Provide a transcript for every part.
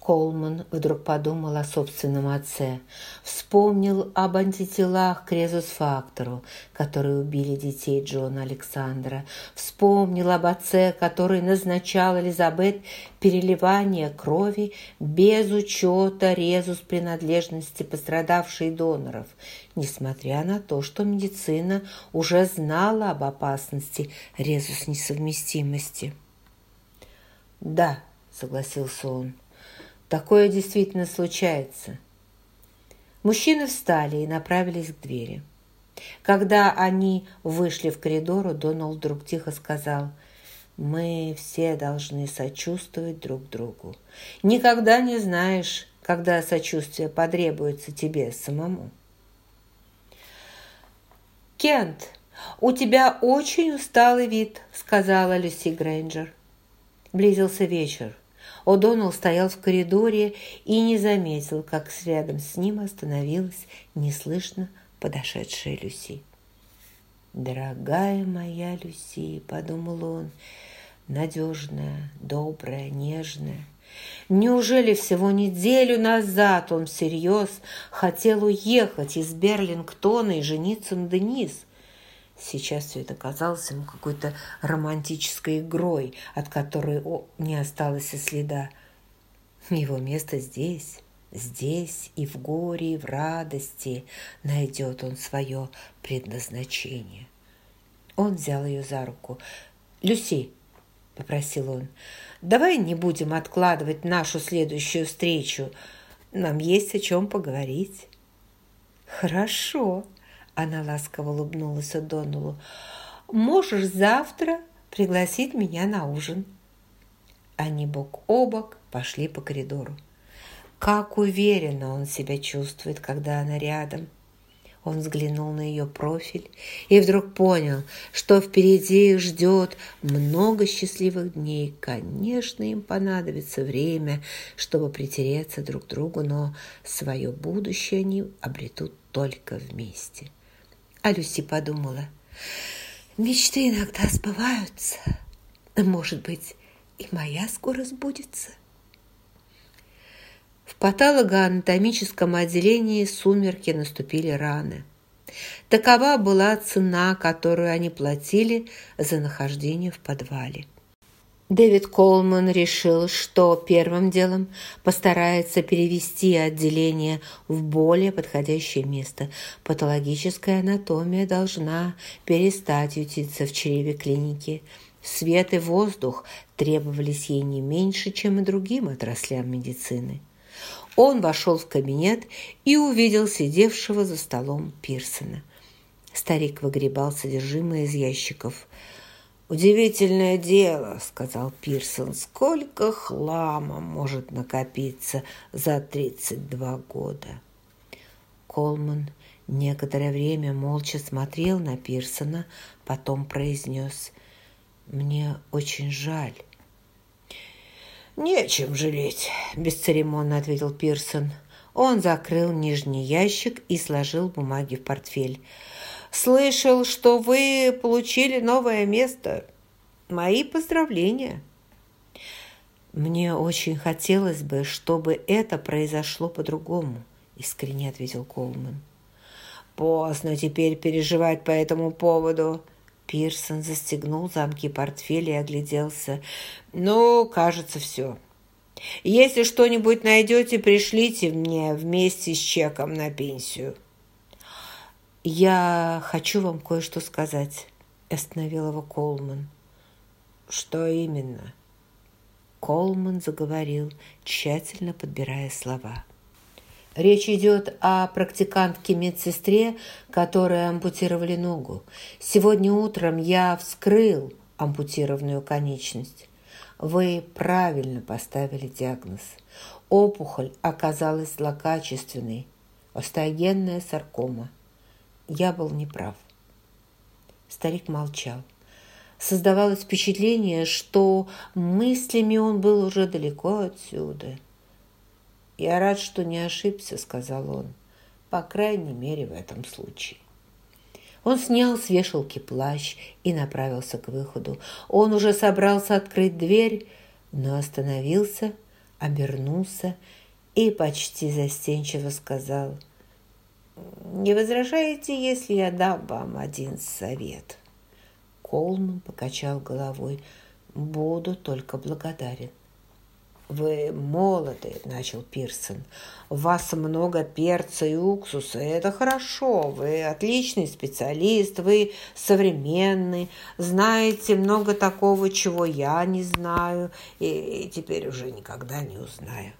Колман вдруг подумал о собственном отце, вспомнил об антителах к резус-фактору, которые убили детей Джона Александра, вспомнил об отце, который назначал Элизабет переливание крови без учета резус-принадлежности пострадавшей доноров, несмотря на то, что медицина уже знала об опасности резус-несовместимости. «Да», — согласился он, — Такое действительно случается. Мужчины встали и направились к двери. Когда они вышли в коридор, Доналд вдруг тихо сказал, «Мы все должны сочувствовать друг другу. Никогда не знаешь, когда сочувствие потребуется тебе самому». «Кент, у тебя очень усталый вид», — сказала Люси Грейнджер. Близился вечер. О'Доннелл стоял в коридоре и не заметил, как рядом с ним остановилась неслышно подошедшая Люси. «Дорогая моя Люси», — подумал он, — «надежная, добрая, нежная». Неужели всего неделю назад он всерьез хотел уехать из Берлингтона и жениться на Денис? Сейчас все это казалось ему какой-то романтической игрой, от которой не осталось и следа. Его место здесь, здесь и в горе, и в радости найдет он свое предназначение. Он взял ее за руку. «Люси», — попросил он, — «давай не будем откладывать нашу следующую встречу. Нам есть о чем поговорить». «Хорошо», она ласково улыбнулась Донулу. «Можешь завтра пригласить меня на ужин». Они бок о бок пошли по коридору. Как уверенно он себя чувствует, когда она рядом. Он взглянул на ее профиль и вдруг понял, что впереди их ждет много счастливых дней. Конечно, им понадобится время, чтобы притереться друг к другу, но свое будущее они обретут только вместе. А Люси подумала, мечты иногда сбываются. Может быть, и моя скоро сбудется. В патологоанатомическом отделении сумерки наступили рано. Такова была цена, которую они платили за нахождение в подвале. Дэвид Колман решил, что первым делом постарается перевести отделение в более подходящее место. Патологическая анатомия должна перестать ютиться в чреве клиники. Свет и воздух требовались ей не меньше, чем и другим отраслям медицины. Он вошел в кабинет и увидел сидевшего за столом Пирсона. Старик выгребал содержимое из ящиков – «Удивительное дело», — сказал Пирсон, — «сколько хлама может накопиться за 32 года?» Колман некоторое время молча смотрел на Пирсона, потом произнес «Мне очень жаль». «Нечем жалеть», – бесцеремонно ответил Пирсон. Он закрыл нижний ящик и сложил бумаги в портфель. Слышал, что вы получили новое место. Мои поздравления. Мне очень хотелось бы, чтобы это произошло по-другому, искренне ответил Колман. Поздно теперь переживать по этому поводу. Пирсон застегнул замки портфеля и огляделся. «Ну, кажется, все. Если что-нибудь найдете, пришлите мне вместе с чеком на пенсию». «Я хочу вам кое-что сказать», – остановил его Колман. «Что именно?» Колман заговорил, тщательно подбирая слова. Речь идет о практикантке-медсестре, которой ампутировали ногу. Сегодня утром я вскрыл ампутированную конечность. Вы правильно поставили диагноз. Опухоль оказалась злокачественной. Остеогенная саркома – я был неправ. Старик молчал. Создавалось впечатление, что мыслями он был уже далеко отсюда. «Я рад, что не ошибся», — сказал он, — «по крайней мере, в этом случае». Он снял с вешалки плащ и направился к выходу. Он уже собрался открыть дверь, но остановился, обернулся и почти застенчиво сказал, «Не возражаете, если я дам вам один совет?» Колман покачал головой, «Буду только благодарен». «Вы молоды», – начал Пирсон. «У вас много перца и уксуса. Это хорошо. Вы отличный специалист. Вы современный. Знаете много такого, чего я не знаю. И теперь уже никогда не узнаю.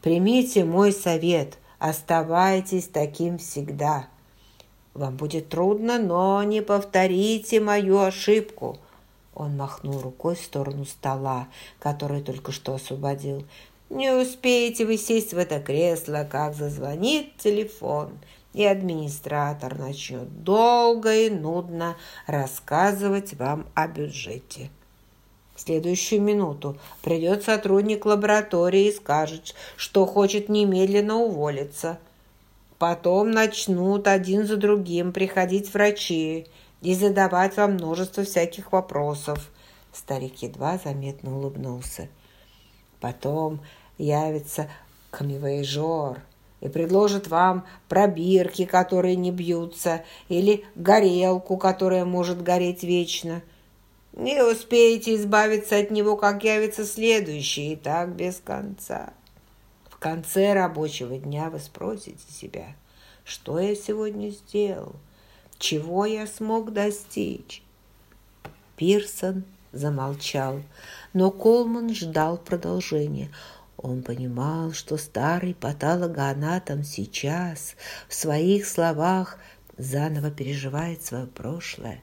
Примите мой совет. Оставайтесь таким всегда. Вам будет трудно, но не повторите мою ошибку». Он махнул рукой в сторону стола, который только что освободил. «Не успеете вы сесть в это кресло, как зазвонит телефон, и администратор начнет долго и нудно рассказывать вам о бюджете». Следующую минуту придет сотрудник лаборатории и скажет, что хочет немедленно уволиться. Потом начнут один за другим приходить врачи и задавать вам множество всяких вопросов. Старик едва заметно улыбнулся. Потом явится камевоежор и предложит вам пробирки, которые не бьются, или горелку, которая может гореть вечно. Не успеете избавиться от него, как явится следующий, и так без конца. В конце рабочего дня вы спросите себя, что я сегодня сделал – чего я смог достичь? Пирсон замолчал, но Колман ждал продолжения. Он понимал, что старый патологоанатом сейчас в своих словах заново переживает свое прошлое.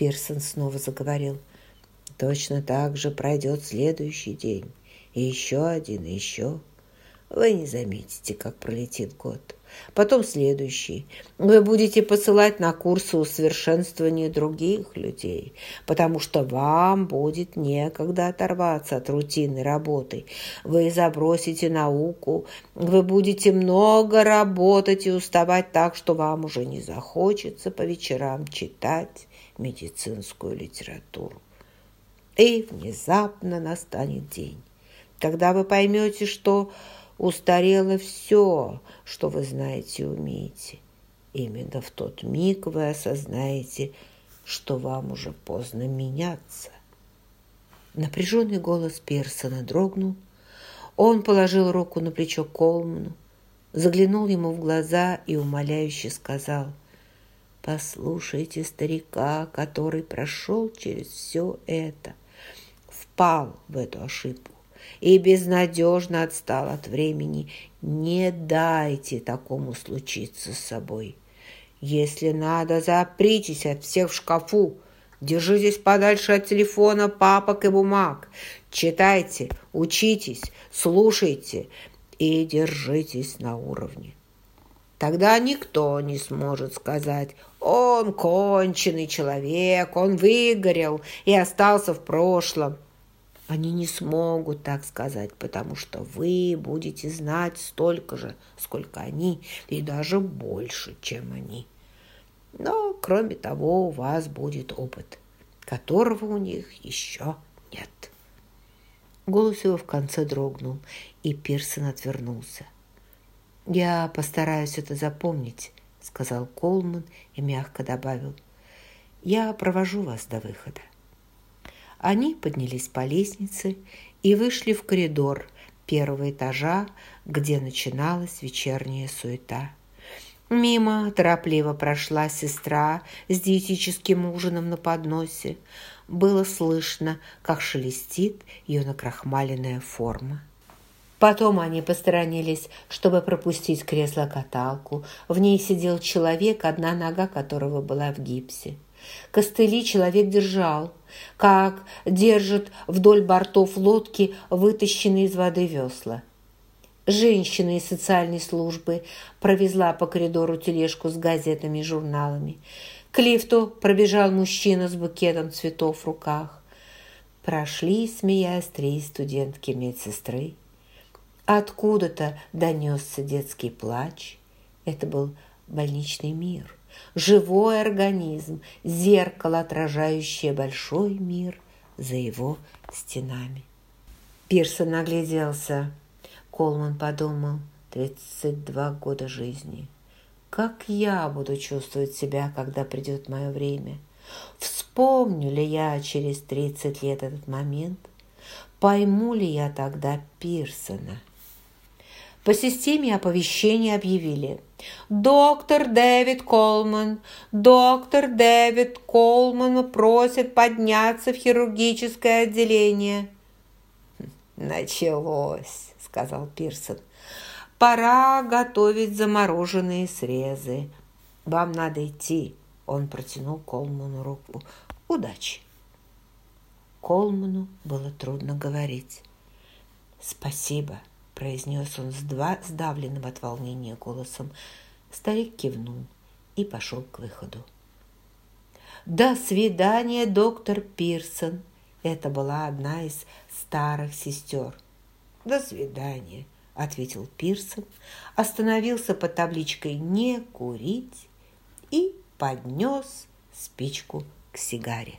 Пирсон снова заговорил. Точно так же пройдет следующий день. И еще один, и еще. Вы не заметите, как пролетит год потом следующий. Вы будете посылать на курсы усовершенствования других людей, потому что вам будет некогда оторваться от рутинной работы. Вы забросите науку, вы будете много работать и уставать так, что вам уже не захочется по вечерам читать медицинскую литературу. И внезапно настанет день, когда вы поймете, что устарело все, что вы знаете и умеете. Именно в тот миг вы осознаете, что вам уже поздно меняться. Напряженный голос Персона дрогнул. Он положил руку на плечо Колману, заглянул ему в глаза и умоляюще сказал, «Послушайте старика, который прошел через все это, впал в эту ошибку и безнадежно отстал от времени. Не дайте такому случиться с собой. Если надо, запритесь от всех в шкафу. Держитесь подальше от телефона, папок и бумаг. Читайте, учитесь, слушайте и держитесь на уровне. Тогда никто не сможет сказать «Он конченый человек, он выгорел и остался в прошлом». Они не смогут так сказать, потому что вы будете знать столько же, сколько они, и даже больше, чем они. Но, кроме того, у вас будет опыт, которого у них еще нет. Голос его в конце дрогнул, и Пирсон отвернулся. «Я постараюсь это запомнить», — сказал Колман и мягко добавил. «Я провожу вас до выхода». Они поднялись по лестнице и вышли в коридор первого этажа, где начиналась вечерняя суета. Мимо торопливо прошла сестра с диетическим ужином на подносе. Было слышно, как шелестит ее накрахмаленная форма. Потом они посторонились, чтобы пропустить кресло-каталку. В ней сидел человек, одна нога которого была в гипсе. Костыли человек держал, как держит вдоль бортов лодки вытащенные из воды весла. Женщина из социальной службы провезла по коридору тележку с газетами и журналами. К лифту пробежал мужчина с букетом цветов в руках. Прошли, смеясь, три студентки медсестры. Откуда-то донесся детский плач. Это был больничный мир живой организм, зеркало, отражающее большой мир за его стенами. Пирсон нагляделся. Колман подумал, тридцать два года жизни. Как я буду чувствовать себя, когда придет мое время? Вспомню ли я через тридцать лет этот момент? Пойму ли я тогда Пирсона? По системе оповещения объявили «Доктор Дэвид Колман, доктор Дэвид Колман просит подняться в хирургическое отделение». «Началось», — сказал Пирсон. «Пора готовить замороженные срезы. Вам надо идти». Он протянул Колману руку. «Удачи!» Колману было трудно говорить. «Спасибо», – произнес он с два сдавленным от волнения голосом. Старик кивнул и пошел к выходу. «До свидания, доктор Пирсон!» Это была одна из старых сестер. «До свидания», – ответил Пирсон, остановился под табличкой «Не курить» и поднес спичку к сигаре.